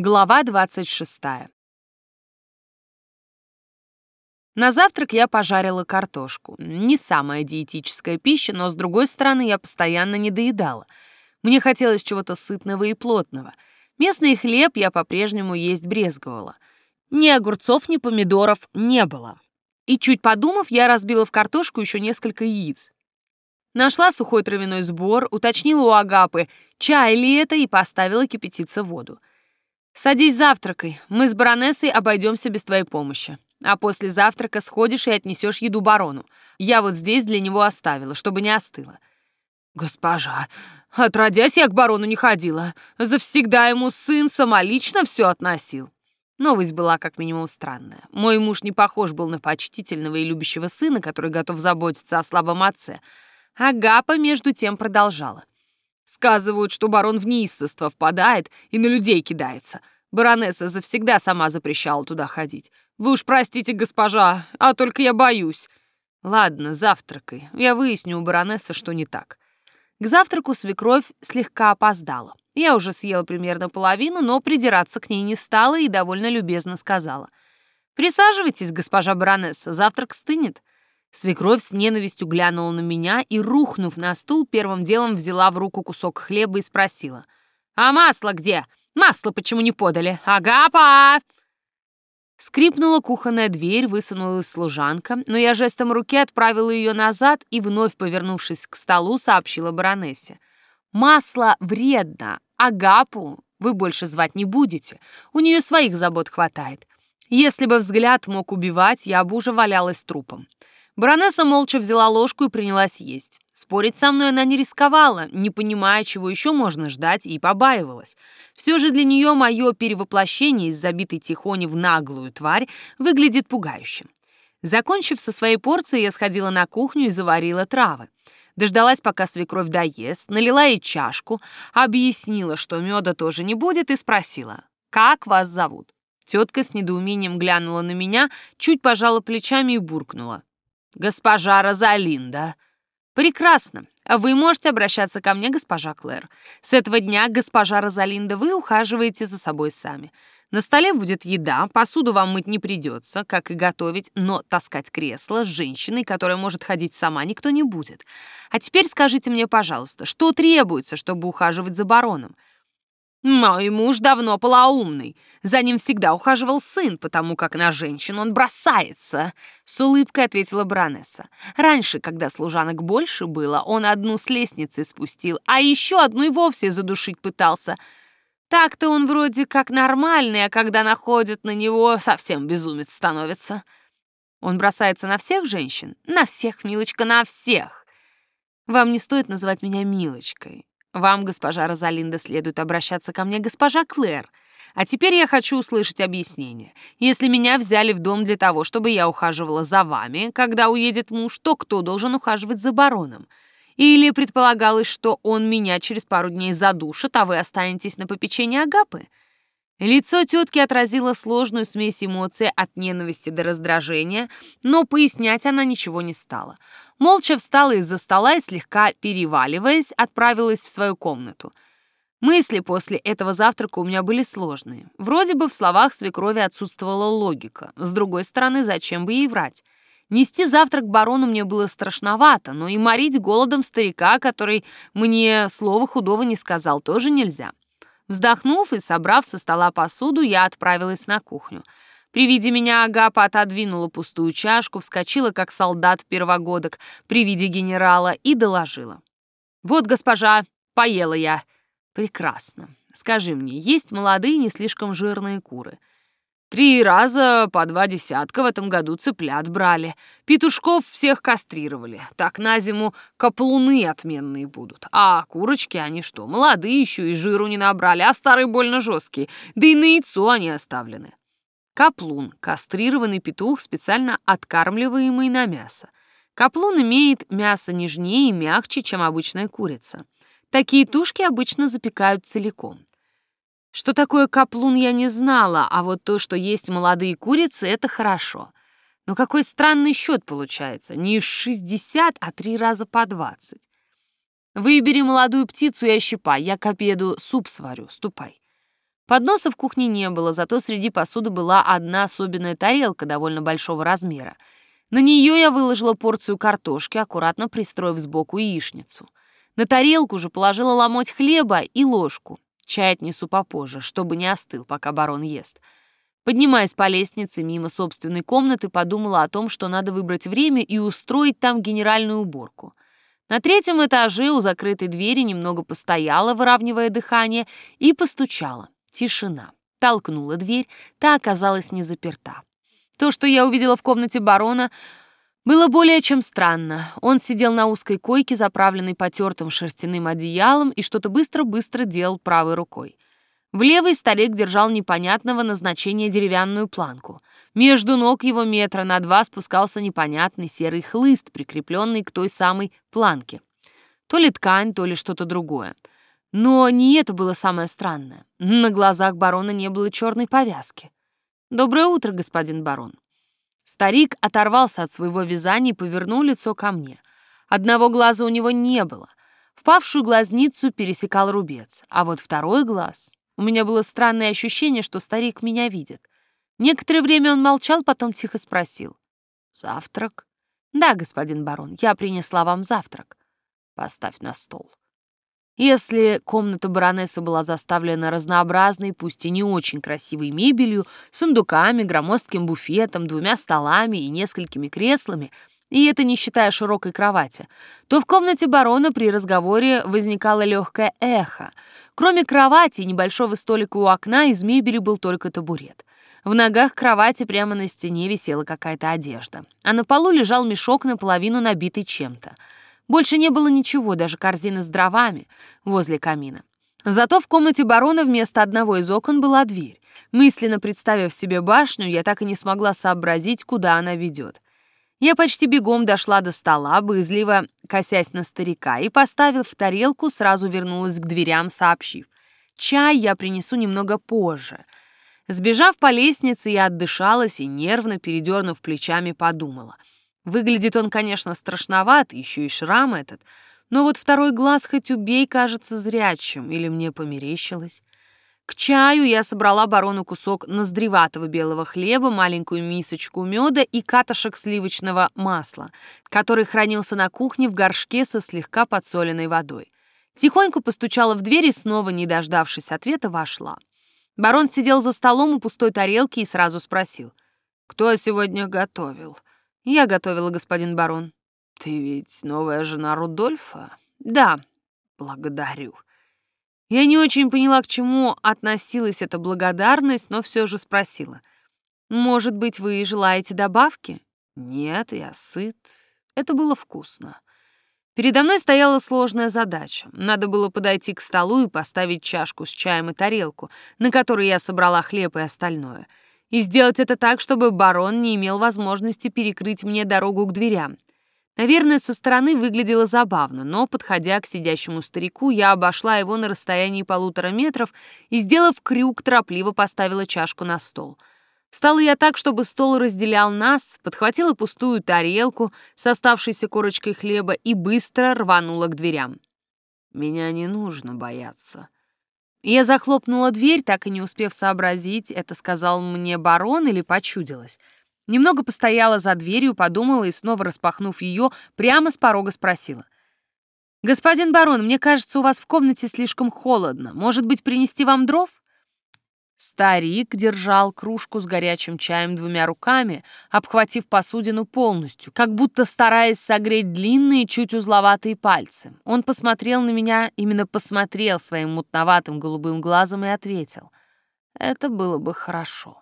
Глава 26. На завтрак я пожарила картошку. Не самая диетическая пища, но, с другой стороны, я постоянно не доедала. Мне хотелось чего-то сытного и плотного. Местный хлеб я по-прежнему есть брезговала. Ни огурцов, ни помидоров не было. И чуть подумав, я разбила в картошку еще несколько яиц. Нашла сухой травяной сбор, уточнила у Агапы, чай ли это, и поставила кипятиться воду. «Садись завтракай, мы с баронессой обойдемся без твоей помощи. А после завтрака сходишь и отнесешь еду барону. Я вот здесь для него оставила, чтобы не остыло». «Госпожа, отродясь я к барону не ходила. Завсегда ему сын самолично все относил». Новость была как минимум странная. Мой муж не похож был на почтительного и любящего сына, который готов заботиться о слабом отце. Агапа, между тем, продолжала. Сказывают, что барон в неистовство впадает и на людей кидается. Баронесса завсегда сама запрещала туда ходить. Вы уж простите, госпожа, а только я боюсь. Ладно, завтракай. Я выясню у баронессы, что не так. К завтраку свекровь слегка опоздала. Я уже съела примерно половину, но придираться к ней не стала и довольно любезно сказала. «Присаживайтесь, госпожа баронесса, завтрак стынет». Свекровь с ненавистью глянула на меня и, рухнув на стул, первым делом взяла в руку кусок хлеба и спросила. «А масло где? Масло почему не подали? Агапа!» Скрипнула кухонная дверь, высунулась служанка, но я жестом руки отправила ее назад и, вновь повернувшись к столу, сообщила баронессе. «Масло вредно. Агапу вы больше звать не будете. У нее своих забот хватает. Если бы взгляд мог убивать, я бы уже валялась трупом. Баронесса молча взяла ложку и принялась есть. Спорить со мной она не рисковала, не понимая, чего еще можно ждать, и побаивалась. Все же для нее мое перевоплощение из забитой тихони в наглую тварь выглядит пугающим. Закончив со своей порцией, я сходила на кухню и заварила травы. Дождалась, пока свекровь доест, налила ей чашку, объяснила, что меда тоже не будет, и спросила, «Как вас зовут?» Тетка с недоумением глянула на меня, чуть пожала плечами и буркнула госпожа Розалинда». «Прекрасно. Вы можете обращаться ко мне, госпожа Клэр. С этого дня, госпожа Розалинда, вы ухаживаете за собой сами. На столе будет еда, посуду вам мыть не придется, как и готовить, но таскать кресло с женщиной, которая может ходить сама, никто не будет. А теперь скажите мне, пожалуйста, что требуется, чтобы ухаживать за бароном? Мой муж давно полоумный. За ним всегда ухаживал сын, потому как на женщин он бросается. С улыбкой ответила Бранесса. Раньше, когда служанок больше было, он одну с лестницы спустил, а еще одну и вовсе задушить пытался. Так-то он вроде как нормальный, а когда находят на него, совсем безумец становится. Он бросается на всех женщин? На всех, милочка, на всех. Вам не стоит называть меня милочкой. Вам, госпожа Розалинда, следует обращаться ко мне, госпожа Клэр. А теперь я хочу услышать объяснение. Если меня взяли в дом для того, чтобы я ухаживала за вами, когда уедет муж, то кто должен ухаживать за бароном? Или предполагалось, что он меня через пару дней задушит, а вы останетесь на попечении Агапы? Лицо тетки отразило сложную смесь эмоций от ненависти до раздражения, но пояснять она ничего не стала. Молча встала из-за стола и, слегка переваливаясь, отправилась в свою комнату. Мысли после этого завтрака у меня были сложные. Вроде бы в словах свекрови отсутствовала логика. С другой стороны, зачем бы ей врать? Нести завтрак барону мне было страшновато, но и морить голодом старика, который мне слова худого не сказал, тоже нельзя. Вздохнув и собрав со стола посуду, я отправилась на кухню. При виде меня Агапа отодвинула пустую чашку, вскочила, как солдат первогодок, при виде генерала и доложила. «Вот, госпожа, поела я». «Прекрасно. Скажи мне, есть молодые, не слишком жирные куры?» Три раза по два десятка в этом году цыплят брали. Петушков всех кастрировали. Так на зиму каплуны отменные будут. А курочки они что, молодые еще и жиру не набрали, а старые больно жесткие. Да и на яйцо они оставлены. Каплун – кастрированный петух, специально откармливаемый на мясо. Каплун имеет мясо нежнее и мягче, чем обычная курица. Такие тушки обычно запекают целиком. Что такое каплун, я не знала, а вот то, что есть молодые курицы, это хорошо. Но какой странный счет получается. Не 60, а три раза по 20. Выбери молодую птицу и ощипай. Я к обеду суп сварю. Ступай. Подноса в кухне не было, зато среди посуды была одна особенная тарелка довольно большого размера. На нее я выложила порцию картошки, аккуратно пристроив сбоку яичницу. На тарелку же положила ломоть хлеба и ложку. Чай отнесу попозже, чтобы не остыл, пока барон ест. Поднимаясь по лестнице мимо собственной комнаты, подумала о том, что надо выбрать время и устроить там генеральную уборку. На третьем этаже у закрытой двери немного постояла, выравнивая дыхание, и постучала. Тишина. Толкнула дверь, та оказалась не заперта. То, что я увидела в комнате барона, было более чем странно. Он сидел на узкой койке, заправленной потертым шерстяным одеялом, и что-то быстро-быстро делал правой рукой. В левой старик держал непонятного назначения деревянную планку. Между ног его метра на два спускался непонятный серый хлыст, прикрепленный к той самой планке. То ли ткань, то ли что-то другое. Но не это было самое странное. На глазах барона не было черной повязки. «Доброе утро, господин барон». Старик оторвался от своего вязания и повернул лицо ко мне. Одного глаза у него не было. Впавшую глазницу пересекал рубец, а вот второй глаз... У меня было странное ощущение, что старик меня видит. Некоторое время он молчал, потом тихо спросил. «Завтрак?» «Да, господин барон, я принесла вам завтрак. Поставь на стол». Если комната баронессы была заставлена разнообразной, пусть и не очень красивой мебелью, сундуками, громоздким буфетом, двумя столами и несколькими креслами, и это не считая широкой кровати, то в комнате барона при разговоре возникало легкое эхо. Кроме кровати и небольшого столика у окна из мебели был только табурет. В ногах кровати прямо на стене висела какая-то одежда, а на полу лежал мешок наполовину набитый чем-то — больше не было ничего, даже корзины с дровами возле камина. Зато в комнате барона вместо одного из окон была дверь. Мысленно представив себе башню, я так и не смогла сообразить, куда она ведет. Я почти бегом дошла до стола, боязливо косясь на старика, и, поставив в тарелку, сразу вернулась к дверям, сообщив. «Чай я принесу немного позже». Сбежав по лестнице, я отдышалась и, нервно передернув плечами, подумала — Выглядит он, конечно, страшноват, еще и шрам этот, но вот второй глаз хоть убей кажется зрячим, или мне померещилось. К чаю я собрала барону кусок ноздреватого белого хлеба, маленькую мисочку меда и катышек сливочного масла, который хранился на кухне в горшке со слегка подсоленной водой. Тихонько постучала в дверь и снова, не дождавшись ответа, вошла. Барон сидел за столом у пустой тарелки и сразу спросил, «Кто сегодня готовил?» «Я готовила, господин барон». «Ты ведь новая жена Рудольфа?» «Да, благодарю». Я не очень поняла, к чему относилась эта благодарность, но все же спросила. «Может быть, вы желаете добавки?» «Нет, я сыт. Это было вкусно». Передо мной стояла сложная задача. Надо было подойти к столу и поставить чашку с чаем и тарелку, на которой я собрала хлеб и остальное — и сделать это так, чтобы барон не имел возможности перекрыть мне дорогу к дверям. Наверное, со стороны выглядело забавно, но, подходя к сидящему старику, я обошла его на расстоянии полутора метров и, сделав крюк, торопливо поставила чашку на стол. Встала я так, чтобы стол разделял нас, подхватила пустую тарелку с оставшейся корочкой хлеба и быстро рванула к дверям. «Меня не нужно бояться», я захлопнула дверь, так и не успев сообразить, это сказал мне барон или почудилось. Немного постояла за дверью, подумала и, снова распахнув ее, прямо с порога спросила. «Господин барон, мне кажется, у вас в комнате слишком холодно. Может быть, принести вам дров?» Старик держал кружку с горячим чаем двумя руками, обхватив посудину полностью, как будто стараясь согреть длинные, чуть узловатые пальцы. Он посмотрел на меня, именно посмотрел своим мутноватым голубым глазом и ответил. «Это было бы хорошо».